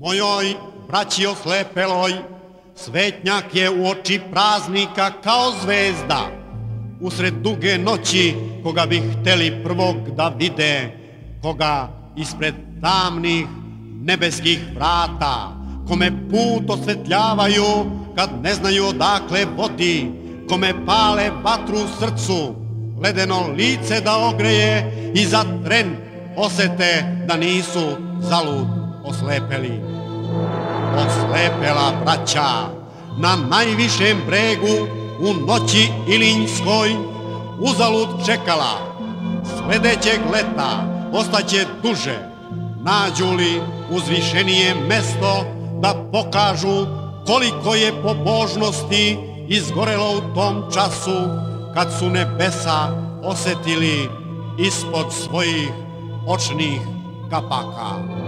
Mojoj braći oslepeloj, svetnjak je u oči praznika kao zvezda. Usred duge noći, koga bi hteli prvog da vide, koga ispred tamnih nebeskih vrata, kome put osvetljavaju kad ne znaju odakle vodi, kome pale vatru u srcu, ledeno lice da ogreje i za tren osete da nisu zalud oslepeli. Oslepela braća na najvišem bregu u noći Ilinjskoj uzalud čekala. Sledećeg leta ostaće duže, nađu li uzvišenije mesto da pokažu koliko je pobožnosti izgorelo u tom času kad su nebesa osetili ispod svojih očnih kapaka.